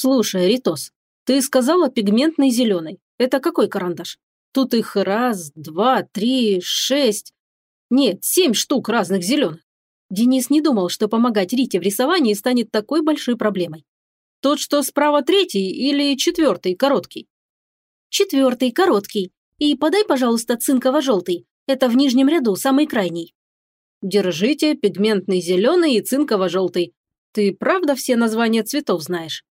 Слушай, Ритос, ты сказала пигментный зеленый. Это какой карандаш? Тут их раз, два, три, шесть. Нет, семь штук разных зеленых. Денис не думал, что помогать Рите в рисовании станет такой большой проблемой. Тот, что справа третий или четвертый, короткий? Четвертый, короткий. И подай, пожалуйста, цинково-желтый. Это в нижнем ряду, самый крайний. Держите пигментный зеленый и цинково-желтый. Ты правда все названия цветов знаешь?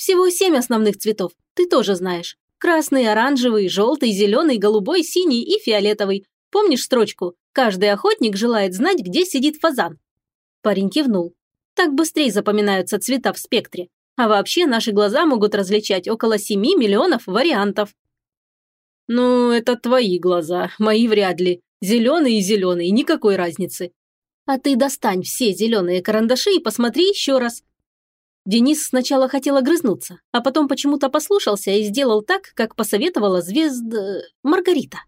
Всего семь основных цветов. Ты тоже знаешь. Красный, оранжевый, желтый, зеленый, голубой, синий и фиолетовый. Помнишь строчку «Каждый охотник желает знать, где сидит фазан»?» Парень кивнул. Так быстрее запоминаются цвета в спектре. А вообще наши глаза могут различать около 7 миллионов вариантов. Ну, это твои глаза, мои вряд ли. Зеленый и зеленый, никакой разницы. А ты достань все зеленые карандаши и посмотри еще раз. Денис сначала хотел огрызнуться, а потом почему-то послушался и сделал так, как посоветовала звезд... Маргарита.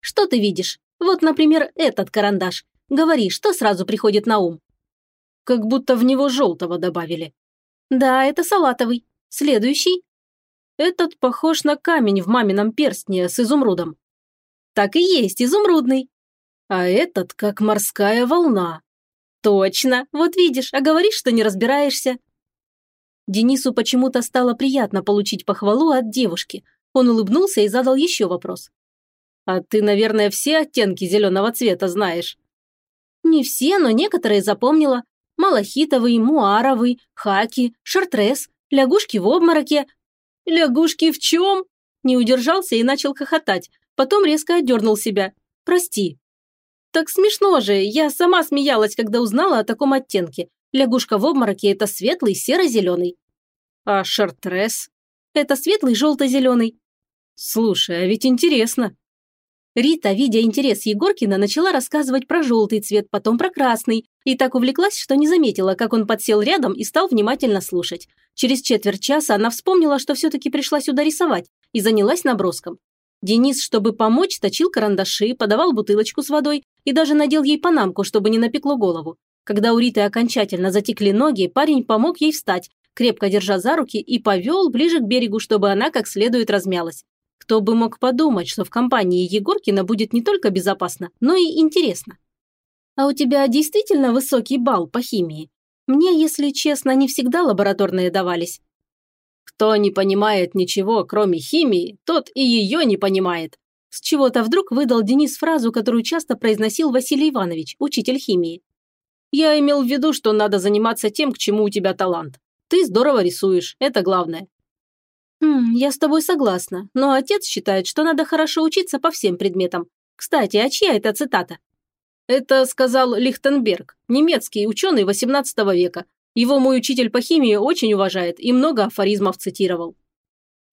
Что ты видишь? Вот, например, этот карандаш. Говори, что сразу приходит на ум? Как будто в него желтого добавили. Да, это салатовый. Следующий. Этот похож на камень в мамином перстне с изумрудом. Так и есть, изумрудный. А этот как морская волна. Точно, вот видишь, а говоришь, что не разбираешься. Денису почему-то стало приятно получить похвалу от девушки. Он улыбнулся и задал еще вопрос. «А ты, наверное, все оттенки зеленого цвета знаешь?» «Не все, но некоторые запомнила. Малахитовый, муаровый, хаки, шартрес, лягушки в обмороке». «Лягушки в чем?» Не удержался и начал хохотать. Потом резко отдернул себя. «Прости». «Так смешно же, я сама смеялась, когда узнала о таком оттенке. Лягушка в обмороке – это светлый серо-зеленый». «А шартрес?» «Это светлый желто-зеленый». «Слушай, а ведь интересно». Рита, видя интерес Егоркина, начала рассказывать про желтый цвет, потом про красный, и так увлеклась, что не заметила, как он подсел рядом и стал внимательно слушать. Через четверть часа она вспомнила, что все-таки пришла сюда рисовать, и занялась наброском. Денис, чтобы помочь, точил карандаши, подавал бутылочку с водой и даже надел ей панамку, чтобы не напекло голову. Когда у Риты окончательно затекли ноги, парень помог ей встать, крепко держа за руки и повел ближе к берегу, чтобы она как следует размялась. Кто бы мог подумать, что в компании Егоркина будет не только безопасно, но и интересно. А у тебя действительно высокий балл по химии? Мне, если честно, не всегда лабораторные давались. Кто не понимает ничего, кроме химии, тот и ее не понимает. С чего-то вдруг выдал Денис фразу, которую часто произносил Василий Иванович, учитель химии. Я имел в виду, что надо заниматься тем, к чему у тебя талант. Ты здорово рисуешь, это главное. Хм, я с тобой согласна, но отец считает, что надо хорошо учиться по всем предметам. Кстати, а чья это цитата? Это сказал Лихтенберг, немецкий ученый XVIII века. Его мой учитель по химии очень уважает и много афоризмов цитировал.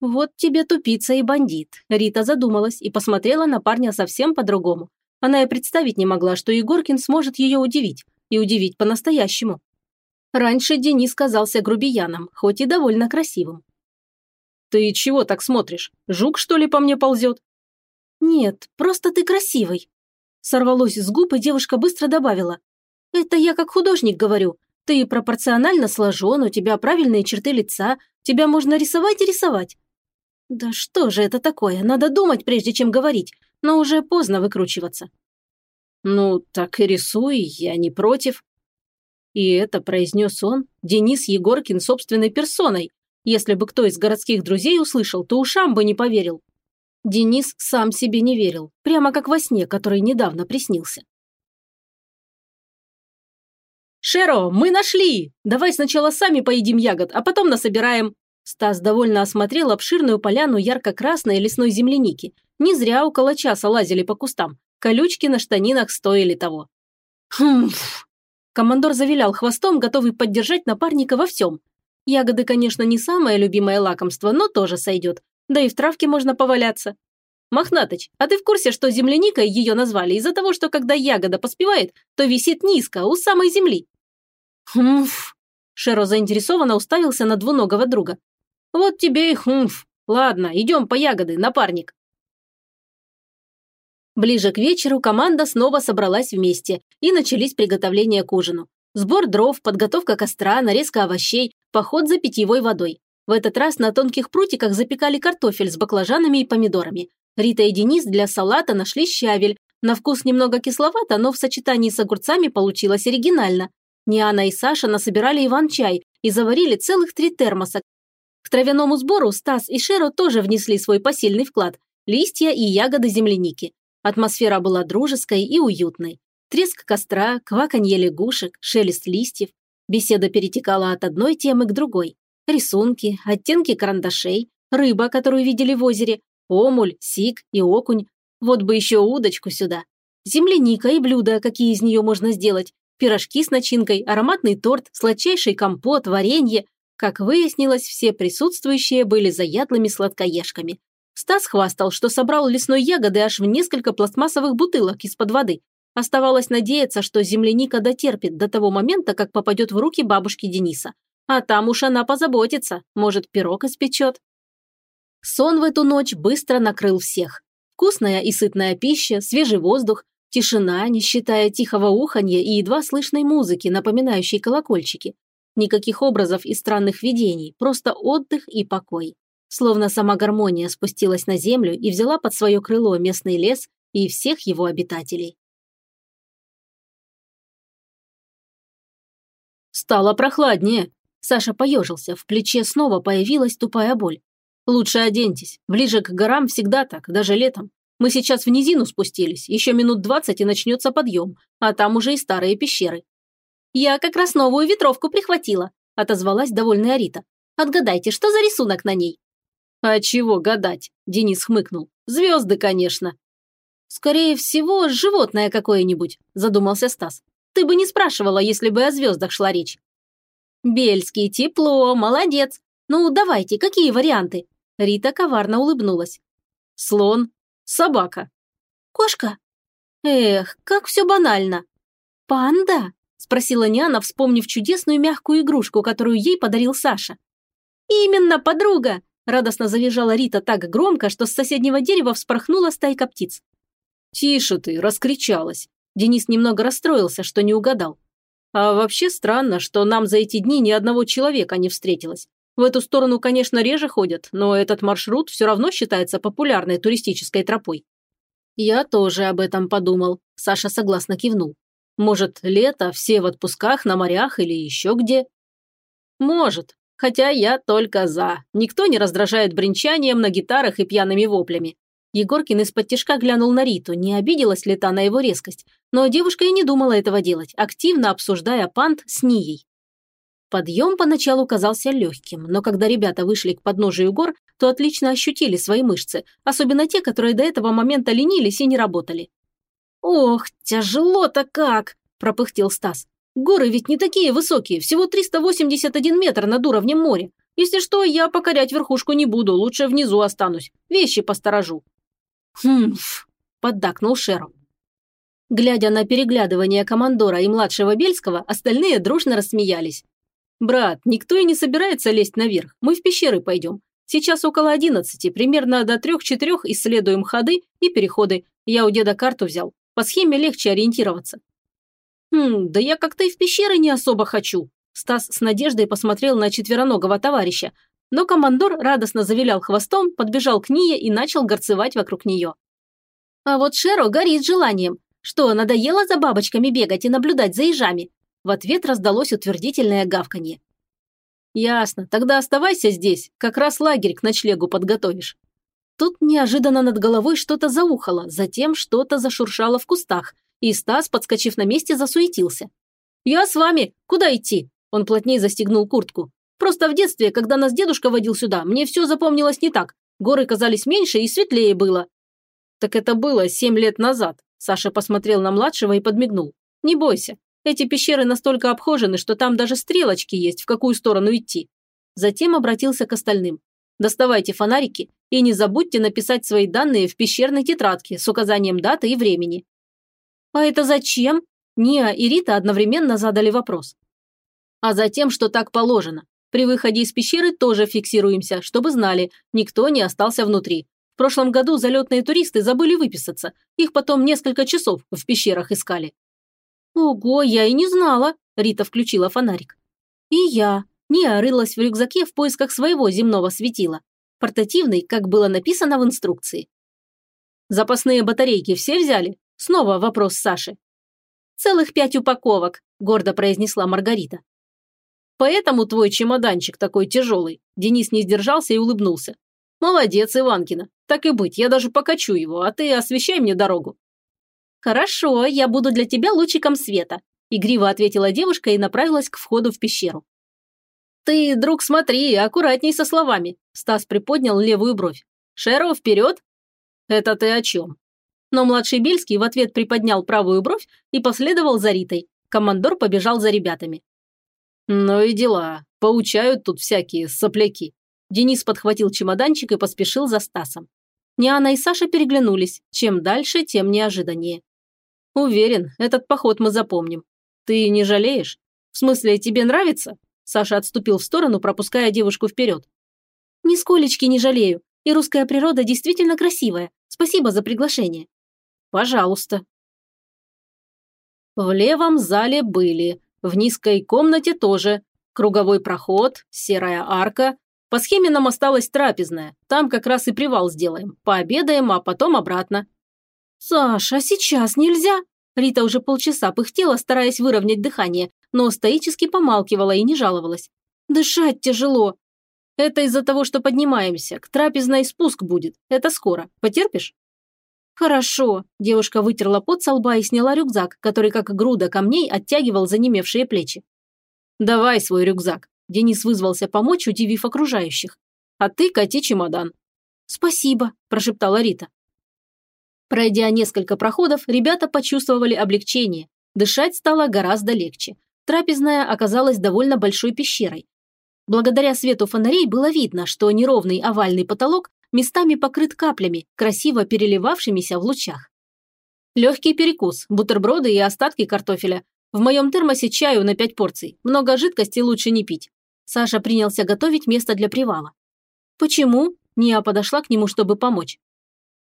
Вот тебе тупица и бандит. Рита задумалась и посмотрела на парня совсем по-другому. Она и представить не могла, что Егоркин сможет ее удивить. И удивить по-настоящему. Раньше Денис казался грубияном, хоть и довольно красивым. «Ты чего так смотришь? Жук, что ли, по мне ползет?» «Нет, просто ты красивый». Сорвалось с губ, и девушка быстро добавила. «Это я как художник говорю. Ты пропорционально сложен, у тебя правильные черты лица, тебя можно рисовать и рисовать». «Да что же это такое? Надо думать, прежде чем говорить, но уже поздно выкручиваться». «Ну, так и рисуй, я не против». И это произнес он, Денис Егоркин собственной персоной, если бы кто из городских друзей услышал, то ушам бы не поверил. Денис сам себе не верил, прямо как во сне, который недавно приснился. «Шеро, мы нашли! Давай сначала сами поедим ягод, а потом насобираем!» Стас довольно осмотрел обширную поляну ярко-красной лесной земляники. Не зря около часа лазили по кустам. Колючки на штанинах стоили того. «Хм!» Командор завилял хвостом, готовый поддержать напарника во всем. Ягоды, конечно, не самое любимое лакомство, но тоже сойдет. Да и в травке можно поваляться. Мохнатыч, а ты в курсе, что земляникой ее назвали из-за того, что когда ягода поспевает, то висит низко, у самой земли? Хмф. Шеро заинтересованно уставился на двуногого друга. Вот тебе и хмф. Ладно, идем по ягоды, напарник. Ближе к вечеру команда снова собралась вместе, и начались приготовления к ужину. Сбор дров, подготовка костра, нарезка овощей, поход за питьевой водой. В этот раз на тонких прутиках запекали картофель с баклажанами и помидорами. Рита и Денис для салата нашли щавель. На вкус немного кисловато, но в сочетании с огурцами получилось оригинально. Ниана и Саша насобирали иван-чай и заварили целых три термоса. К травяному сбору Стас и Шеро тоже внесли свой посильный вклад – листья и ягоды земляники. Атмосфера была дружеской и уютной. Треск костра, кваканье лягушек, шелест листьев. Беседа перетекала от одной темы к другой. Рисунки, оттенки карандашей, рыба, которую видели в озере, омуль, сик и окунь. Вот бы еще удочку сюда. Земляника и блюда, какие из нее можно сделать. Пирожки с начинкой, ароматный торт, сладчайший компот, варенье. Как выяснилось, все присутствующие были заядлыми сладкоежками. Стас хвастал, что собрал лесной ягоды аж в несколько пластмассовых бутылок из-под воды. Оставалось надеяться, что земляника дотерпит до того момента, как попадет в руки бабушки Дениса. А там уж она позаботится, может, пирог испечет. Сон в эту ночь быстро накрыл всех. Вкусная и сытная пища, свежий воздух, тишина, не считая тихого уханья и едва слышной музыки, напоминающей колокольчики. Никаких образов и странных видений, просто отдых и покой. Словно сама гармония спустилась на землю и взяла под свое крыло местный лес и всех его обитателей. Стало прохладнее. Саша поежился, в плече снова появилась тупая боль. Лучше оденьтесь. Ближе к горам всегда так, даже летом. Мы сейчас в низину спустились, еще минут двадцать и начнется подъем, а там уже и старые пещеры. «Я как раз новую ветровку прихватила», – отозвалась довольная Рита. «Отгадайте, что за рисунок на ней?» «А чего гадать?» – Денис хмыкнул. «Звезды, конечно». «Скорее всего, животное какое-нибудь», – задумался Стас. «Ты бы не спрашивала, если бы о звездах шла речь». «Бельский, тепло, молодец. Ну, давайте, какие варианты?» Рита коварно улыбнулась. «Слон, собака». «Кошка?» «Эх, как все банально». «Панда?» – спросила Няна, вспомнив чудесную мягкую игрушку, которую ей подарил Саша. «Именно, подруга!» – радостно завизжала Рита так громко, что с соседнего дерева вспорхнула стайка птиц. «Тише ты!» – раскричалась. Денис немного расстроился, что не угадал. А вообще странно, что нам за эти дни ни одного человека не встретилось. В эту сторону, конечно, реже ходят, но этот маршрут все равно считается популярной туристической тропой. Я тоже об этом подумал, Саша согласно кивнул. Может, лето, все в отпусках, на морях или еще где? Может, хотя я только за. Никто не раздражает бренчанием на гитарах и пьяными воплями. Егоркин из-под тишка глянул на Риту, не обиделась ли та на его резкость. Но девушка и не думала этого делать, активно обсуждая пант с Нией. Подъем поначалу казался легким, но когда ребята вышли к подножию гор, то отлично ощутили свои мышцы, особенно те, которые до этого момента ленились и не работали. «Ох, тяжело-то как!» – пропыхтел Стас. «Горы ведь не такие высокие, всего 381 метр над уровнем моря. Если что, я покорять верхушку не буду, лучше внизу останусь, вещи посторожу». «Хмф», – поддакнул Шеру. Глядя на переглядывание командора и младшего Бельского, остальные дружно рассмеялись. «Брат, никто и не собирается лезть наверх, мы в пещеры пойдем. Сейчас около одиннадцати, примерно до трех-четырех исследуем ходы и переходы. Я у деда карту взял. По схеме легче ориентироваться». «Хм, да я как-то и в пещеры не особо хочу». Стас с надеждой посмотрел на четвероногого товарища, но командор радостно завилял хвостом, подбежал к Ния и начал горцевать вокруг нее. А вот Шеро горит желанием. Что, надоело за бабочками бегать и наблюдать за ежами? В ответ раздалось утвердительное гавканье. «Ясно, тогда оставайся здесь, как раз лагерь к ночлегу подготовишь». Тут неожиданно над головой что-то заухало, затем что-то зашуршало в кустах, и Стас, подскочив на месте, засуетился. «Я с вами! Куда идти?» Он плотнее застегнул куртку. «Просто в детстве, когда нас дедушка водил сюда, мне все запомнилось не так. Горы казались меньше и светлее было». «Так это было семь лет назад», Саша посмотрел на младшего и подмигнул. «Не бойся, эти пещеры настолько обхожены, что там даже стрелочки есть, в какую сторону идти». Затем обратился к остальным. Доставайте фонарики и не забудьте написать свои данные в пещерной тетрадке с указанием даты и времени». «А это зачем?» Ния и Рита одновременно задали вопрос. «А затем, что так положено. При выходе из пещеры тоже фиксируемся, чтобы знали, никто не остался внутри. В прошлом году залетные туристы забыли выписаться. Их потом несколько часов в пещерах искали». «Ого, я и не знала», – Рита включила фонарик. «И я. Ния рылась в рюкзаке в поисках своего земного светила. Портативный, как было написано в инструкции. «Запасные батарейки все взяли?» Снова вопрос Саши. «Целых пять упаковок», – гордо произнесла Маргарита. «Поэтому твой чемоданчик такой тяжелый», – Денис не сдержался и улыбнулся. «Молодец, Иванкина. Так и быть, я даже покачу его, а ты освещай мне дорогу». «Хорошо, я буду для тебя лучиком света», – игриво ответила девушка и направилась к входу в пещеру. «Ты, друг, смотри, аккуратней со словами», – Стас приподнял левую бровь. «Шеро, вперед!» «Это ты о чем?» Но младший Бельский в ответ приподнял правую бровь и последовал за Ритой. Командор побежал за ребятами. «Ну и дела. Поучают тут всякие сопляки». Денис подхватил чемоданчик и поспешил за Стасом. Ниана и Саша переглянулись. Чем дальше, тем неожиданнее. «Уверен, этот поход мы запомним. Ты не жалеешь? В смысле, тебе нравится?» Саша отступил в сторону, пропуская девушку вперед. «Нисколечки не жалею. И русская природа действительно красивая. Спасибо за приглашение». «Пожалуйста». В левом зале были, в низкой комнате тоже. Круговой проход, серая арка. По схеме нам осталась трапезная. Там как раз и привал сделаем. Пообедаем, а потом обратно. «Саша, сейчас нельзя?» Рита уже полчаса пыхтела, стараясь выровнять дыхание, но стоически помалкивала и не жаловалась. «Дышать тяжело». «Это из-за того, что поднимаемся. К трапезной спуск будет. Это скоро. Потерпишь?» «Хорошо», – девушка вытерла пот со лба и сняла рюкзак, который, как груда камней, оттягивал занемевшие плечи. «Давай свой рюкзак», – Денис вызвался помочь, удивив окружающих. «А ты кати чемодан». «Спасибо», – прошептала Рита. Пройдя несколько проходов, ребята почувствовали облегчение. Дышать стало гораздо легче. Трапезная оказалась довольно большой пещерой. Благодаря свету фонарей было видно, что неровный овальный потолок местами покрыт каплями, красиво переливавшимися в лучах. Легкий перекус, бутерброды и остатки картофеля. В моем термосе чаю на пять порций. Много жидкости лучше не пить. Саша принялся готовить место для привала. «Почему?» Ния подошла к нему, чтобы помочь.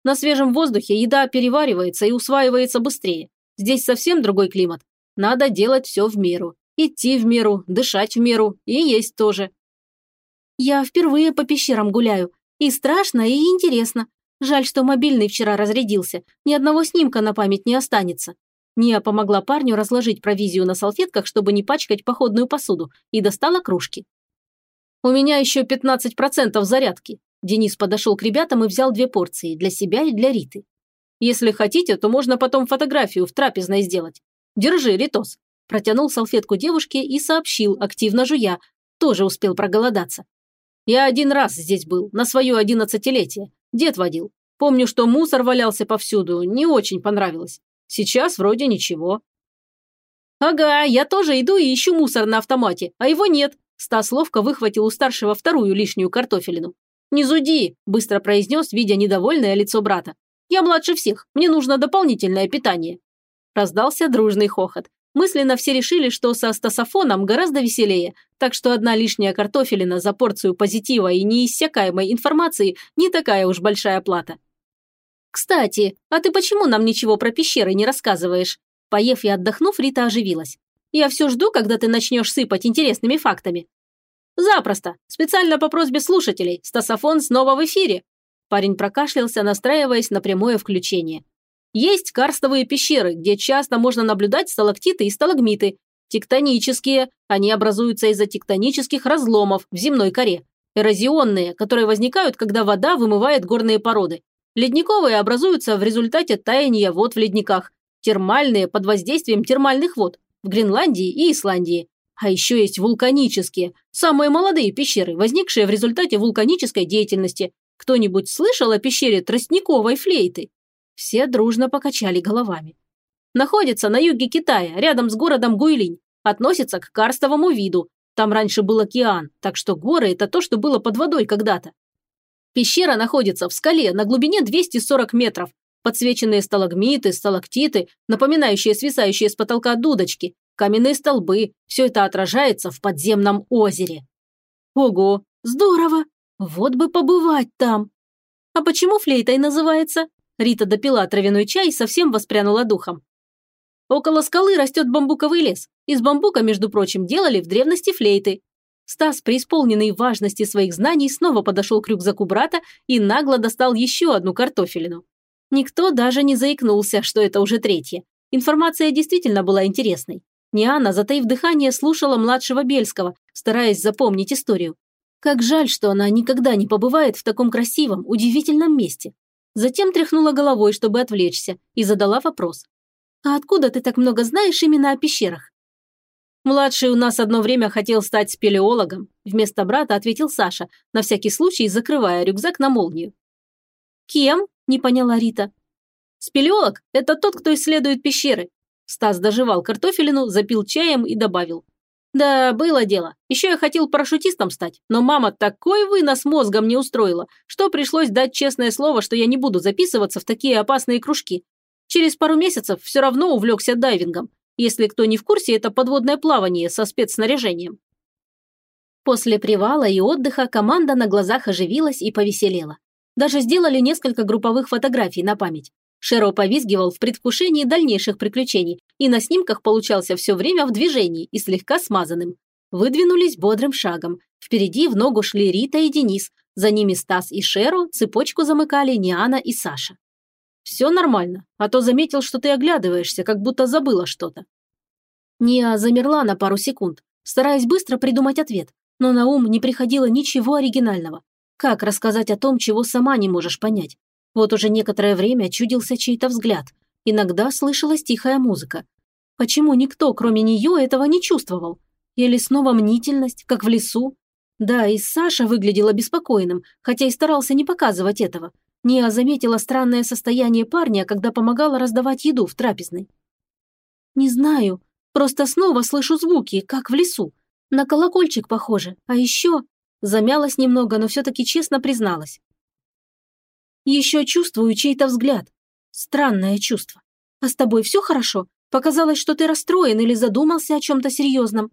На свежем воздухе еда переваривается и усваивается быстрее. Здесь совсем другой климат. Надо делать все в меру. Идти в меру, дышать в меру и есть тоже. Я впервые по пещерам гуляю. И страшно, и интересно. Жаль, что мобильный вчера разрядился. Ни одного снимка на память не останется. Ния помогла парню разложить провизию на салфетках, чтобы не пачкать походную посуду, и достала кружки. «У меня еще 15% зарядки», Денис подошел к ребятам и взял две порции для себя и для Риты. «Если хотите, то можно потом фотографию в трапезной сделать. Держи, Ритос». Протянул салфетку девушке и сообщил, активно жуя. Тоже успел проголодаться. «Я один раз здесь был, на свое одиннадцатилетие. Дед водил. Помню, что мусор валялся повсюду, не очень понравилось. Сейчас вроде ничего». «Ага, я тоже иду и ищу мусор на автомате, а его нет». Стас ловко выхватил у старшего вторую лишнюю картофелину. «Не зуди», – быстро произнес, видя недовольное лицо брата. «Я младше всех, мне нужно дополнительное питание». Раздался дружный хохот. Мысленно все решили, что со стасофоном гораздо веселее, так что одна лишняя картофелина за порцию позитива и неиссякаемой информации не такая уж большая плата. «Кстати, а ты почему нам ничего про пещеры не рассказываешь?» Поев и отдохнув, Рита оживилась. «Я все жду, когда ты начнешь сыпать интересными фактами. «Запросто. Специально по просьбе слушателей. Стасофон снова в эфире». Парень прокашлялся, настраиваясь на прямое включение. Есть карстовые пещеры, где часто можно наблюдать сталактиты и сталагмиты. Тектонические, они образуются из-за тектонических разломов в земной коре. Эрозионные, которые возникают, когда вода вымывает горные породы. Ледниковые образуются в результате таяния вод в ледниках. Термальные под воздействием термальных вод в Гренландии и Исландии. А еще есть вулканические, самые молодые пещеры, возникшие в результате вулканической деятельности. Кто-нибудь слышал о пещере тростниковой флейты? Все дружно покачали головами. Находится на юге Китая, рядом с городом Гуйлинь. Относится к карстовому виду. Там раньше был океан, так что горы – это то, что было под водой когда-то. Пещера находится в скале на глубине 240 метров. Подсвеченные сталагмиты, сталактиты, напоминающие свисающие с потолка дудочки, каменные столбы – все это отражается в подземном озере. Ого, здорово! Вот бы побывать там! А почему флейтой называется? Рита допила травяной чай и совсем воспрянула духом. Около скалы растет бамбуковый лес. Из бамбука, между прочим, делали в древности флейты. Стас, преисполненный важности своих знаний, снова подошел к рюкзаку брата и нагло достал еще одну картофелину. Никто даже не заикнулся, что это уже третья. Информация действительно была интересной. Ниана, затаив дыхание, слушала младшего Бельского, стараясь запомнить историю. Как жаль, что она никогда не побывает в таком красивом, удивительном месте. Затем тряхнула головой, чтобы отвлечься, и задала вопрос. «А откуда ты так много знаешь именно о пещерах?» «Младший у нас одно время хотел стать спелеологом», вместо брата ответил Саша, на всякий случай закрывая рюкзак на молнию. «Кем?» – не поняла Рита. «Спелеолог – это тот, кто исследует пещеры». Стас доживал картофелину, запил чаем и добавил. «Да, было дело. Еще я хотел парашютистом стать, но мама такой вынос мозгом не устроила, что пришлось дать честное слово, что я не буду записываться в такие опасные кружки. Через пару месяцев все равно увлекся дайвингом, если кто не в курсе, это подводное плавание со спецснаряжением. После привала и отдыха команда на глазах оживилась и повеселела. Даже сделали несколько групповых фотографий на память. Шеро повизгивал в предвкушении дальнейших приключений и на снимках получался все время в движении и слегка смазанным. Выдвинулись бодрым шагом. Впереди в ногу шли Рита и Денис, за ними Стас и Шеро, цепочку замыкали Ниана и Саша. Все нормально, а то заметил, что ты оглядываешься, как будто забыла что-то». Ния замерла на пару секунд, стараясь быстро придумать ответ, но на ум не приходило ничего оригинального. Как рассказать о том, чего сама не можешь понять? Вот уже некоторое время чудился чей-то взгляд. Иногда слышалась тихая музыка. Почему никто, кроме нее, этого не чувствовал? Или снова мнительность, как в лесу? Да, и Саша выглядел обеспокоенным, хотя и старался не показывать этого. Ния заметила странное состояние парня, когда помогала раздавать еду в трапезной. «Не знаю, просто снова слышу звуки, как в лесу. На колокольчик похоже, а еще...» Замялась немного, но все-таки честно призналась. «Еще чувствую чей-то взгляд. Странное чувство. А с тобой все хорошо? Показалось, что ты расстроен или задумался о чем-то серьезном?»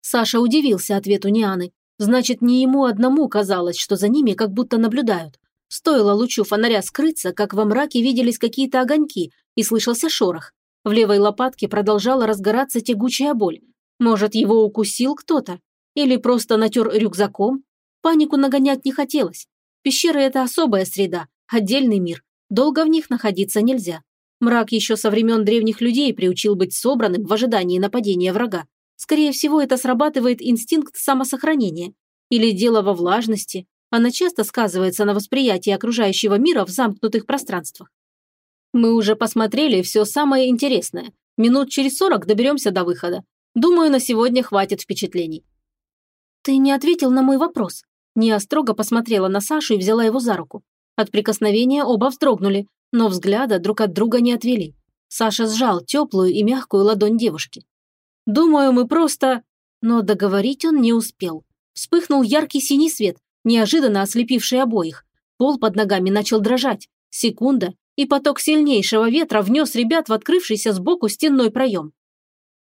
Саша удивился ответу Нианы. Значит, не ему одному казалось, что за ними как будто наблюдают. Стоило лучу фонаря скрыться, как во мраке виделись какие-то огоньки и слышался шорох. В левой лопатке продолжала разгораться тягучая боль. Может, его укусил кто-то? Или просто натер рюкзаком? Панику нагонять не хотелось. Пещеры – это особая среда, отдельный мир. Долго в них находиться нельзя. Мрак еще со времен древних людей приучил быть собранным в ожидании нападения врага. Скорее всего, это срабатывает инстинкт самосохранения. Или дело во влажности, она часто сказывается на восприятии окружающего мира в замкнутых пространствах. Мы уже посмотрели все самое интересное. Минут через сорок доберемся до выхода. Думаю, на сегодня хватит впечатлений. Ты не ответил на мой вопрос. Ния строго посмотрела на Сашу и взяла его за руку. От прикосновения оба вздрогнули, но взгляда друг от друга не отвели. Саша сжал теплую и мягкую ладонь девушки. «Думаю, мы просто...» Но договорить он не успел. Вспыхнул яркий синий свет, неожиданно ослепивший обоих. Пол под ногами начал дрожать. Секунда, и поток сильнейшего ветра внес ребят в открывшийся сбоку стенной проем.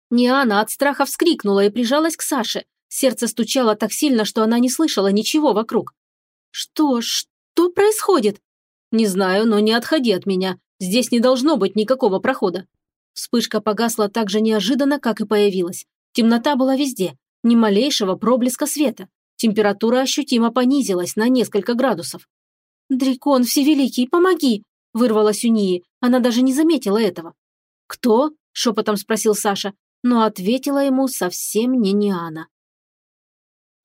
Ниана от страха вскрикнула и прижалась к Саше. Сердце стучало так сильно, что она не слышала ничего вокруг. «Что? Что происходит?» «Не знаю, но не отходи от меня. Здесь не должно быть никакого прохода». Вспышка погасла так же неожиданно, как и появилась. Темнота была везде, ни малейшего проблеска света. Температура ощутимо понизилась на несколько градусов. «Дрикон Всевеликий, помоги!» – вырвалась у Нии. Она даже не заметила этого. «Кто?» – шепотом спросил Саша, но ответила ему совсем не Ниана.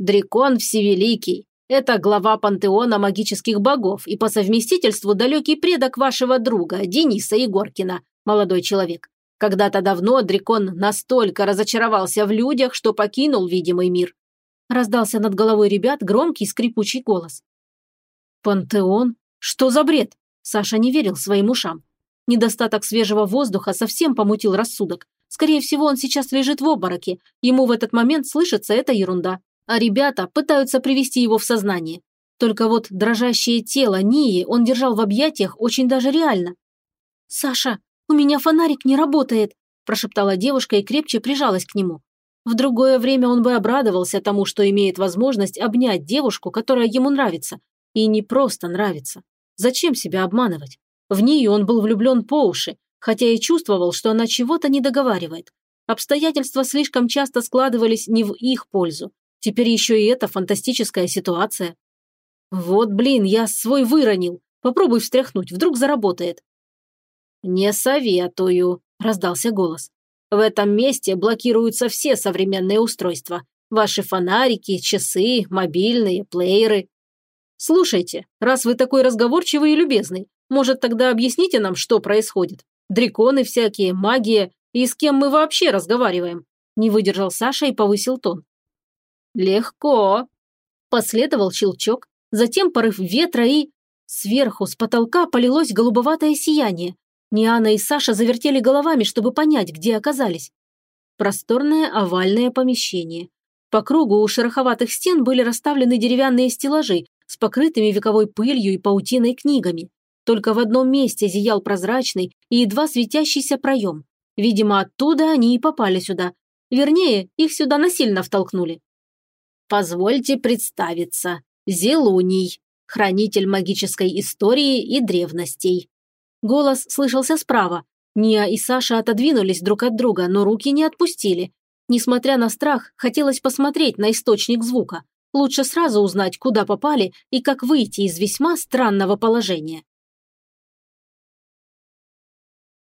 «Дрикон Всевеликий. Это глава пантеона магических богов и по совместительству далекий предок вашего друга, Дениса Егоркина, молодой человек. Когда-то давно Дрикон настолько разочаровался в людях, что покинул видимый мир. Раздался над головой ребят громкий скрипучий голос. «Пантеон? Что за бред?» Саша не верил своим ушам. Недостаток свежего воздуха совсем помутил рассудок. Скорее всего, он сейчас лежит в обмороке. Ему в этот момент слышится эта ерунда. А ребята пытаются привести его в сознание. Только вот дрожащее тело Нии он держал в объятиях очень даже реально. «Саша, у меня фонарик не работает», прошептала девушка и крепче прижалась к нему. В другое время он бы обрадовался тому, что имеет возможность обнять девушку, которая ему нравится. И не просто нравится. Зачем себя обманывать? В нее он был влюблен по уши, хотя и чувствовал, что она чего-то не договаривает. Обстоятельства слишком часто складывались не в их пользу, Теперь еще и эта фантастическая ситуация. Вот, блин, я свой выронил. Попробуй встряхнуть, вдруг заработает. «Не советую», – раздался голос. «В этом месте блокируются все современные устройства. Ваши фонарики, часы, мобильные, плееры. Слушайте, раз вы такой разговорчивый и любезный, может, тогда объясните нам, что происходит? Драконы всякие, магия, и с кем мы вообще разговариваем?» Не выдержал Саша и повысил тон. «Легко!» Последовал щелчок, затем порыв ветра и... Сверху, с потолка полилось голубоватое сияние. Ниана и Саша завертели головами, чтобы понять, где оказались. Просторное овальное помещение. По кругу у шероховатых стен были расставлены деревянные стеллажи с покрытыми вековой пылью и паутиной книгами. Только в одном месте зиял прозрачный и едва светящийся проем. Видимо, оттуда они и попали сюда. Вернее, их сюда насильно втолкнули. «Позвольте представиться. Зелуний, хранитель магической истории и древностей». Голос слышался справа. Ния и Саша отодвинулись друг от друга, но руки не отпустили. Несмотря на страх, хотелось посмотреть на источник звука. Лучше сразу узнать, куда попали и как выйти из весьма странного положения.